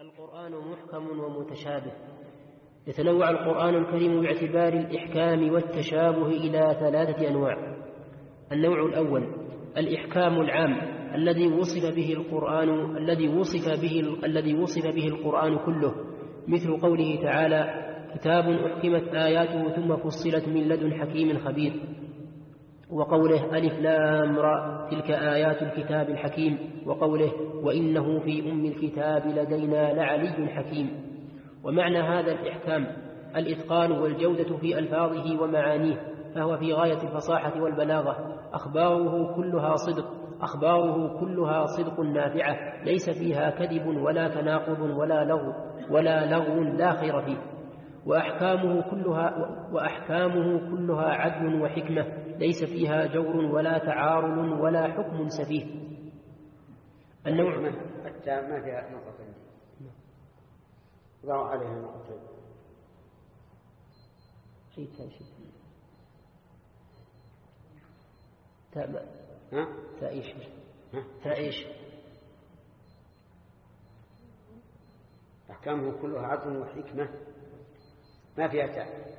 القرآن محكم ومتشابه. يتنوع القرآن الكريم باعتبار الإحكام والتشابه إلى ثلاثة أنواع. النوع الأول الإحكام العام الذي وصف به القرآن الذي وصف به الذي وصف به القرآن كله. مثل قوله تعالى كتاب أحكمت آياته ثم فصلت من لدن حكيم خبير. وقوله ألف لام را تلك آيات الكتاب الحكيم وقوله وإنه في أم الكتاب لدينا لعلي حكيم. ومعنى هذا الإحكام الإتقان والجودة في ألفاظه ومعانيه فهو في غاية الفصاحة والبلاغة. أخباره كلها صدق أخباره كلها صدق نافعة ليس فيها كذب ولا تناقض ولا لغو ولا لغو لا خير فيه. وأحكامه كلها وأحكامه كلها عدل وحكمة. ليس فيها جور ولا تعارض ولا حكم سفيه النوع حتى ما فيها نقطتين ضعوا عليها نقطتين شيء شيء تاء؟ تاء إيش؟ ها؟ تاء إيش؟ أحكامه كلها عدل وحكمة ما فيها تاء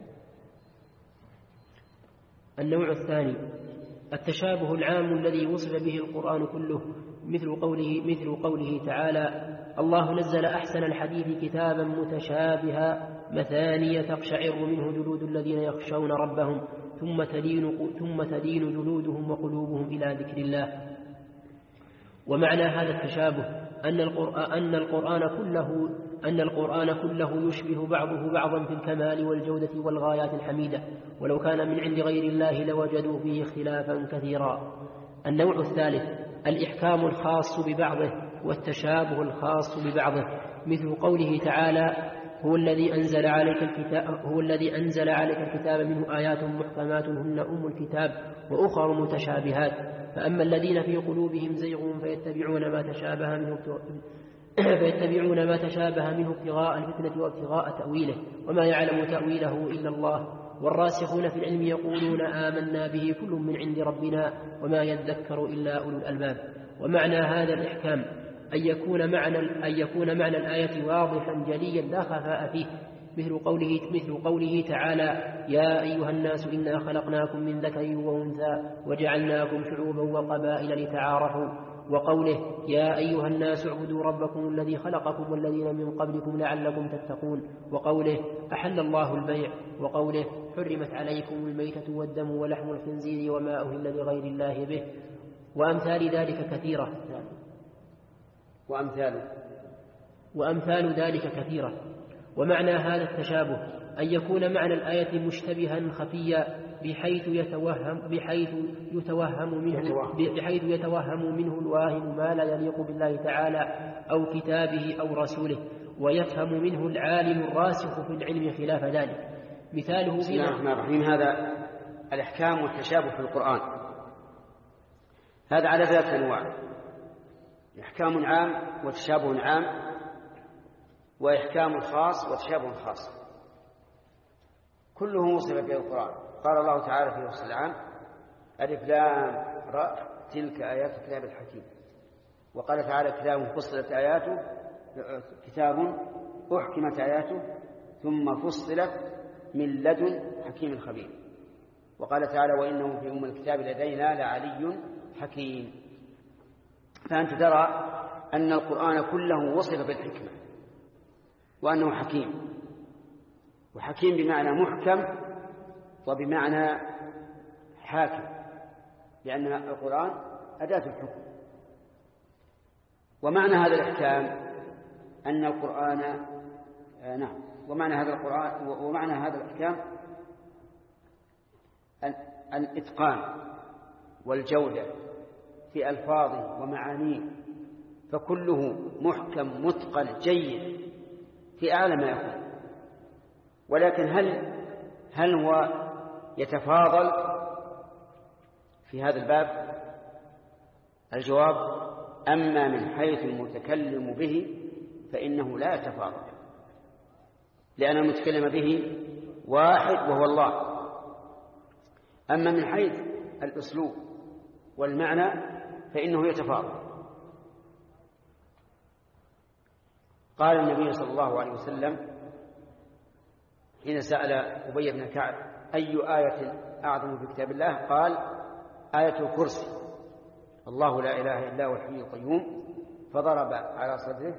النوع الثاني التشابه العام الذي وصف به القرآن كله مثل قوله مثل قوله تعالى الله نزل أحسن الحديث كتابا متشابها مثانية تقشعر منه جلود الذين يخشون ربهم ثم تلين ثم تلين جلودهم وقلوبهم إلى ذكر الله. ومعنى هذا التشابه أن القرآن, أن القرآن كله أن القرآن كله يشبه بعضه بعضا في الكمال والجودة والغايات الحميدة ولو كان من عند غير الله لوجدوا فيه اختلافا كثيرا. النوع الثالث الإحكام الخاص ببعضه والتشابه الخاص ببعضه. مثل قوله تعالى هو الذي أنزل عليك الكتاب هو الذي أنزل عليك الكتاب منه آيات محكمات هن أم الكتاب وأخر متشابهات. فأما الذين في قلوبهم زيغ فيتبعون ما تشابه منه فيتبعون ما تشابه منه ابتغاء الفتنة وابتغاء تأويله وما يعلم تأويله إلا الله. والراسخون في العلم يقولون آمنا به كل من عند ربنا وما يذكر إلا أولو الألباب. ومعنى هذا الإحكام أن يكون معنى أن يكون معنى الآية واضحا جليا لا خفاء فيه. مثل قوله مثل قوله تعالى يا أيها الناس إنا خلقناكم من ذكر وأنثى وجعلناكم شعوبا وقبائل لتعارفوا. وقوله يا أيها الناس اعبدوا ربكم الذي خلقكم والذين من قبلكم لعلكم تتقون. وقوله أحل الله البيع. وقوله حرمت عليكم الميتة والدم ولحم الخنزير وما أهل لغير الله به. وأمثال ذلك كثيرة. وأمثال. وأمثال ذلك كثيرة. ومعنى هذا التشابه أن يكون معنى الآية مشتبها خفيا بحيث يتوهم بحيث يتوهم منه بحيث يتوهم منه الواهم ما لا يليق بالله تعالى أو كتابه أو رسوله ويفهم منه العالم الراسخ في العلم خلاف ذلك. مثاله بسم الله الرحمن الرحيم. هذا الإحكام والتشابه في القرآن. هذا على ثلاثة أنواع. إحكام عام وتشابه عام وإحكام خاص وتشابه خاص. كله وصف في القرآن. قال الله تعالى في وصف العام ألف لام راء تلك آيات الكتاب الحكيم. وقال تعالى كتاب فصلت آياته كتاب أحكمت آياته ثم فصلت من لدن حكيم خبير. وقال تعالى وإنه في أم الكتاب لدينا لعلي حكيم. فأنت ترى أن القرآن كله وصف بالحكمة وأنه حكيم. وحكيم بمعنى محكم وبمعنى حاكم لأن القرآن أداة الحكم. ومعنى هذا الإحكام أن القرآن آه نعم. ومعنى هذا القرآن ومعنى هذا الإحكام الإتقان والجودة في ألفاظه ومعانيه فكله محكم متقن جيد في أعلى ما يكون. ولكن هل هل هو يتفاضل في هذا الباب؟ الجواب أما من حيث المتكلم به فإنه لا يتفاضل لأن المتكلم به واحد وهو الله. أما من حيث الأسلوب والمعنى فإنه يتفاضل. قال النبي صلى الله عليه وسلم حين سأل أبي بن كعب أي آية أعظم في كتاب الله؟ قال آية الكرسي. الله لا إله إلا هو الحي القيوم. فضرب على صدره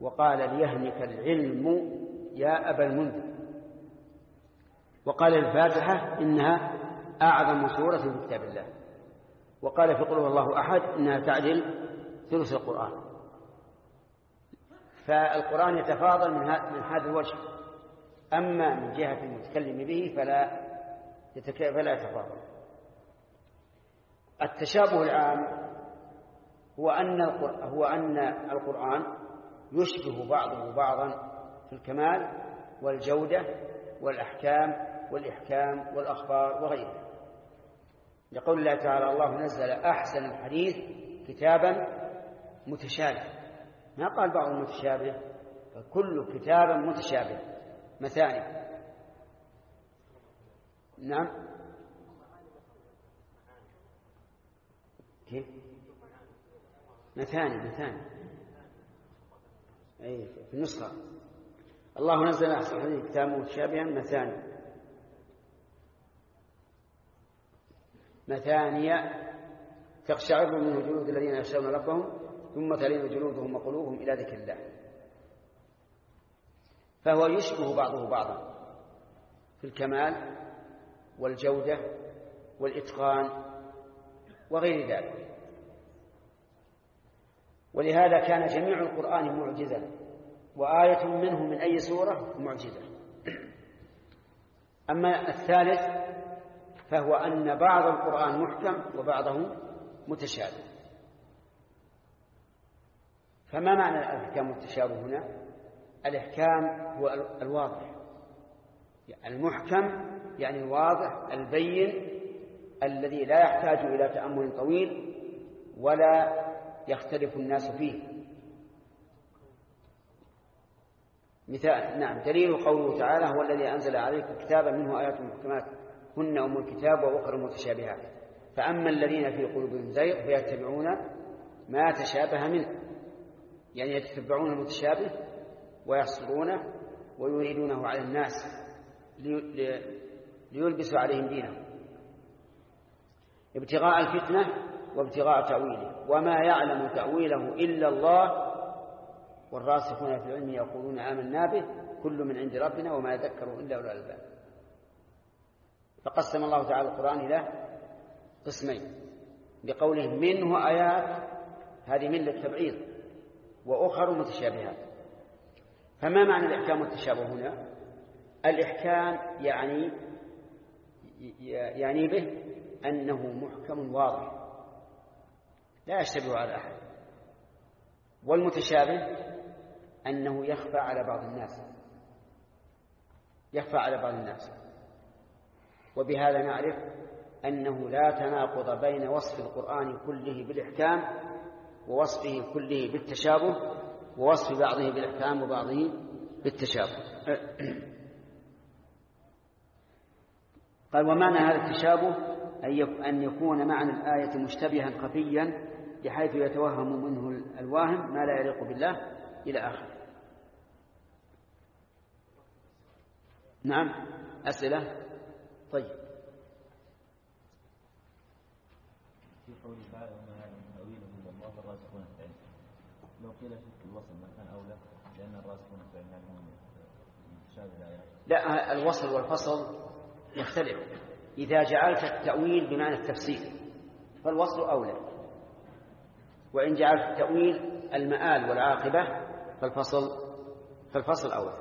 وقال ليهنك العلم يا أبا المنذر. وقال الفاتحة إنها أعظم سورة في كتاب الله. وقال في قوله الله أحد إنها تعدل ثلث القرآن. فالقرآن يتفاضل من هذا الوجه. أما من جهة المتكلم به فلا فلا يتفاضل التشابه العام هو أن هو أن القرآن يشبه بعضه بعضا في الكمال والجودة والأحكام والإحكام والأخبار وغيرها. لقول الله تعالى الله نزل أحسن الحديث كتابا متشابه. ما قال بعض المتشابه فكل كتاب متشابه. مثاني. نعم. كيف؟ مثاني مثاني. أي في النسخة. الله نزل أحسن الحديث كتابا متشابها مثاني. مثانية تقشعر منه جلود الذين يخشون ربهم ثم تلين جلودهم وقلوبهم إلى ذكر الله. فهو يشبه بعضه بعضا في الكمال والجودة والإتقان وغير ذلك. ولهذا كان جميع القرآن معجزا وآية منه من أي سورة؟ معجزة. أما الثالث فهو أن بعض القرآن محكم وبعضه متشابه. فما معنى الأحكام والتشابه هنا؟ الإحكام هو الواضح. المحكم يعني الواضح البين الذي لا يحتاج إلى تأمل طويل ولا يختلف الناس فيه. مثال نعم دليل قوله تعالى هو الذي أنزل عليك كتابا منه آيات محكمات هن أم الكتاب وأخر متشابهات. فأما الذين في قلوبهم زيغ فيتبعون ما تشابه منه. يعني يتتبعون المتشابه؟ ويحصرونه ويريدونه على الناس ليلبسوا عليهم دينهم. ابتغاء الفتنة وابتغاء تأويله. وما يعلم تأويله إلا الله والراسخون في العلم يقولون آمنا به كل من عند ربنا وما يذكر إلا أولو الألباب. فقسم الله تعالى القرآن إلى قسمين. بقوله منه آيات هذه من للتبعيض وأخر متشابهات. فما معنى الإحكام والتشابه هنا؟ الإحكام يعني يعني به أنه محكم واضح. لا يشتبه على أحد. والمتشابه أنه يخفى على بعض الناس. يخفى على بعض الناس. وبهذا نعرف أنه لا تناقض بين وصف القرآن كله بالإحكام ووصفه كله بالتشابه ووصف بعضه بالإحكام وبعضه بالتشابه. قال ومعنى هذا التشابه أن يكون معنى الآية مشتبها خفيا بحيث يتوهم منه الواهم ما لا يليق بالله إلى آخره. نعم. أسئلة؟ طيب. في قوله تعالى وما يعلم تأويله إلا الله الراسخون في لو قيل شك الوصل ما كان أولى لأن الراسخون في الآيات لا الوصل والفصل يختلف. إذا جعلت التأويل بمعنى التفسير فالوصل أولى. وإن جعلت التأويل المآل والعاقبة فالفصل فالفصل أولى.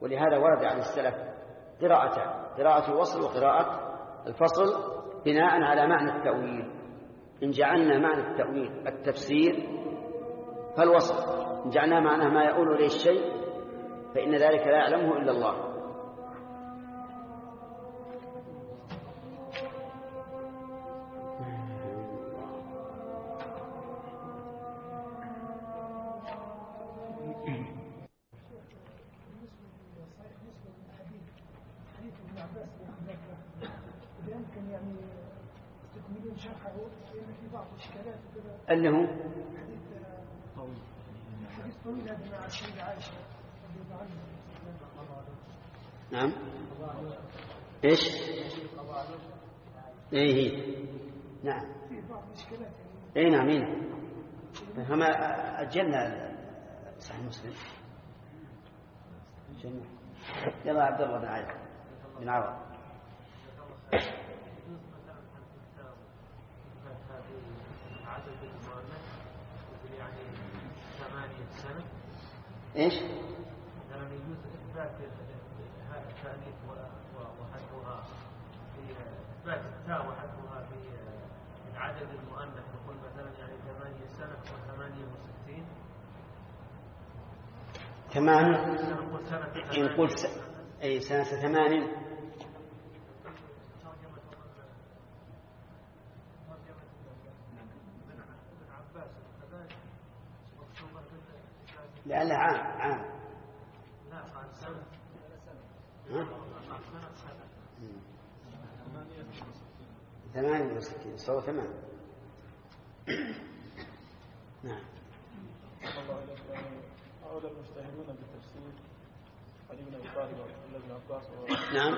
ولهذا ورد عن السلف قراءتان قراءة الوصل وقراءة الفصل بناء على معنى التأويل. إن جعلنا معنى التأويل التفسير فالوصل إن جعلنا معناه ما يؤول إليه الشيء فإن ذلك لا يعلمه إلا الله. اللي هو حديث نعم. إيش؟ إيه هي. نعم. اي نعم اي نعم. فما أجلنا صحيح مسلم. جنة. يلا عبد الله بن عايد بن عوض. إيش؟ مثلا يجوز إثبات التأليف وحذفها في إثبات التاء وحذفها في العدد المؤنث نقول مثلا يعني ثمانية سنة وثمانية وستين. ثمان سنة إن قلت س... أي سنة ثمان لأنه عام عام. لا سنة. ها؟ ثمانية وستين. صار ثمان. نعم. هؤلاء المجتهدون بالتفسير. علي بن أبي طالب وعبد الله بن عباس نعم.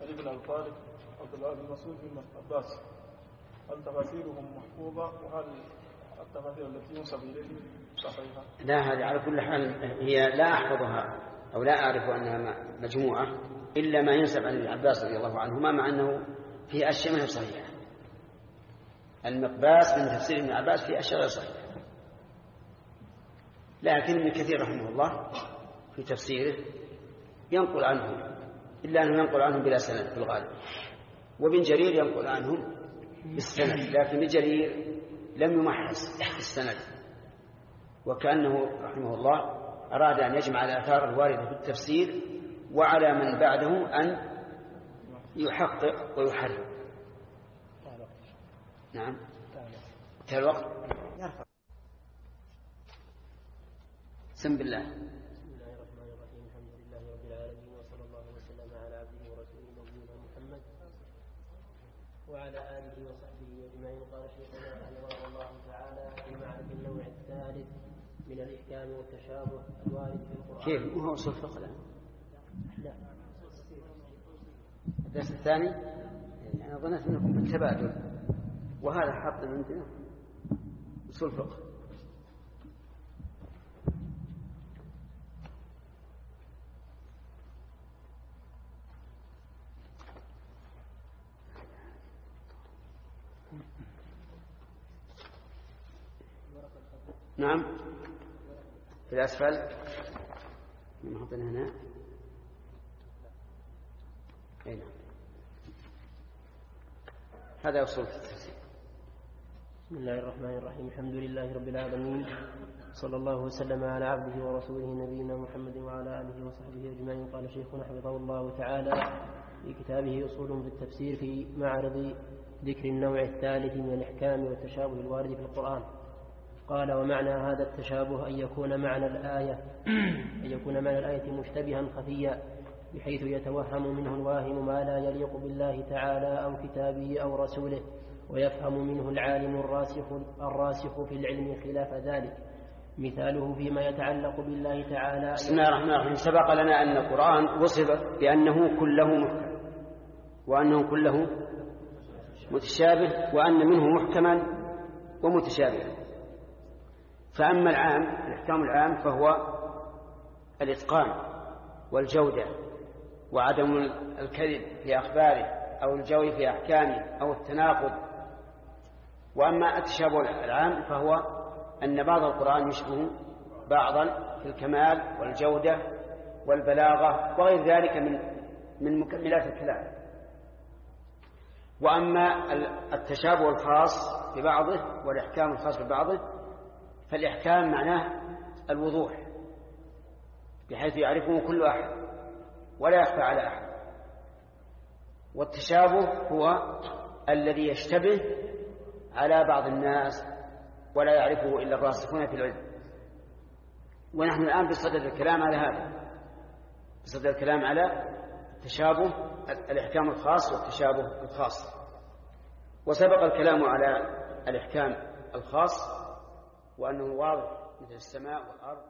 علي بن طالب عبد الله بن مسعود بن عباس هل تفاسيرهم محفوظة؟ وهل لا هذه على كل حال هي لا أحفظها أو لا أعرف أنها مجموعة إلا ما ينسب عن ابن عباس رضي الله عنهما مع أنه في أشياء ما هي صحيحة. المقباس من تفسير ابن عباس في أشياء غير صحيحة. لكن ابن كثير رحمه الله في تفسيره ينقل عنهم إلا أنه ينقل عنهم بلا سند في الغالب. وابن جرير ينقل عنهم بالسند لكن ابن جرير لم يمحص السند. وكأنه رحمه الله أراد أن يجمع الآثار الواردة في التفسير وعلى من بعده أن يحقق ويحرر. نعم. انتهى الوقت. يرفع. سم بالله بسم الله الرحمن الرحيم الحمد لله رب العالمين وصلى الله وسلم على عبده ورسوله نبينا محمد وعلى آله وصحبه أجمعين. قال شيخنا رحمه الله تعالى في معرفه النوع الثالث من الإحكام والتشابه الوارد في القرآن. كيف؟ ما هو أصول فقه الآن؟ لا الدرس الثاني؟ أنا ظننت أنكم بالتبادل. وهذا من عندنا أصول فقه نعم. في الأسفل. من حطنا هنا. أي نعم. هذا أصول في التفسير. بسم الله الرحمن الرحيم. الحمد لله رب العالمين. صلى الله وسلم على عبده ورسوله نبينا محمد وعلى آله وصحبه أجمعين. قال شيخنا حفظه الله تعالى في كتابه أصول في التفسير في معرض ذكر النوع الثالث من الأحكام والتشابه الوارد في القرآن. قال ومعنى هذا التشابه أن يكون معنى الآية أن يكون معنى الآية مشتبها خفيا بحيث يتوهم منه الواهم ما لا يليق بالله تعالى أو كتابه أو رسوله ويفهم منه العالم الراسخ الراسخ في العلم خلاف ذلك. مثاله فيما يتعلق بالله تعالى بسم الله الرحمن الرحيم. سبق لنا أن القرآن وصف بأنه كله محكم وأنه كله متشابه وأن منه محكما ومتشابها. فأما العام الإحكام العام فهو الإتقان والجودة وعدم الكذب في أخباره أو الجور في أحكامه أو التناقض. وأما التشابه العام فهو أن بعض القرآن يشبه بعضا في الكمال والجودة والبلاغة وغير ذلك من من مكملات الكلام. وأما التشابه الخاص ببعضه والإحكام الخاص ببعضه فالإحكام معناه الوضوح بحيث يعرفه كل أحد ولا يخفى على أحد. والتشابه هو الذي يشتبه على بعض الناس ولا يعرفه إلا الراسخون في العلم. ونحن الآن بصدد الكلام على هذا بصدد الكلام على تشابه الإحكام الخاص والتشابه الخاص. وسبق الكلام على الإحكام الخاص وأنه واضح مثل السماء والأرض.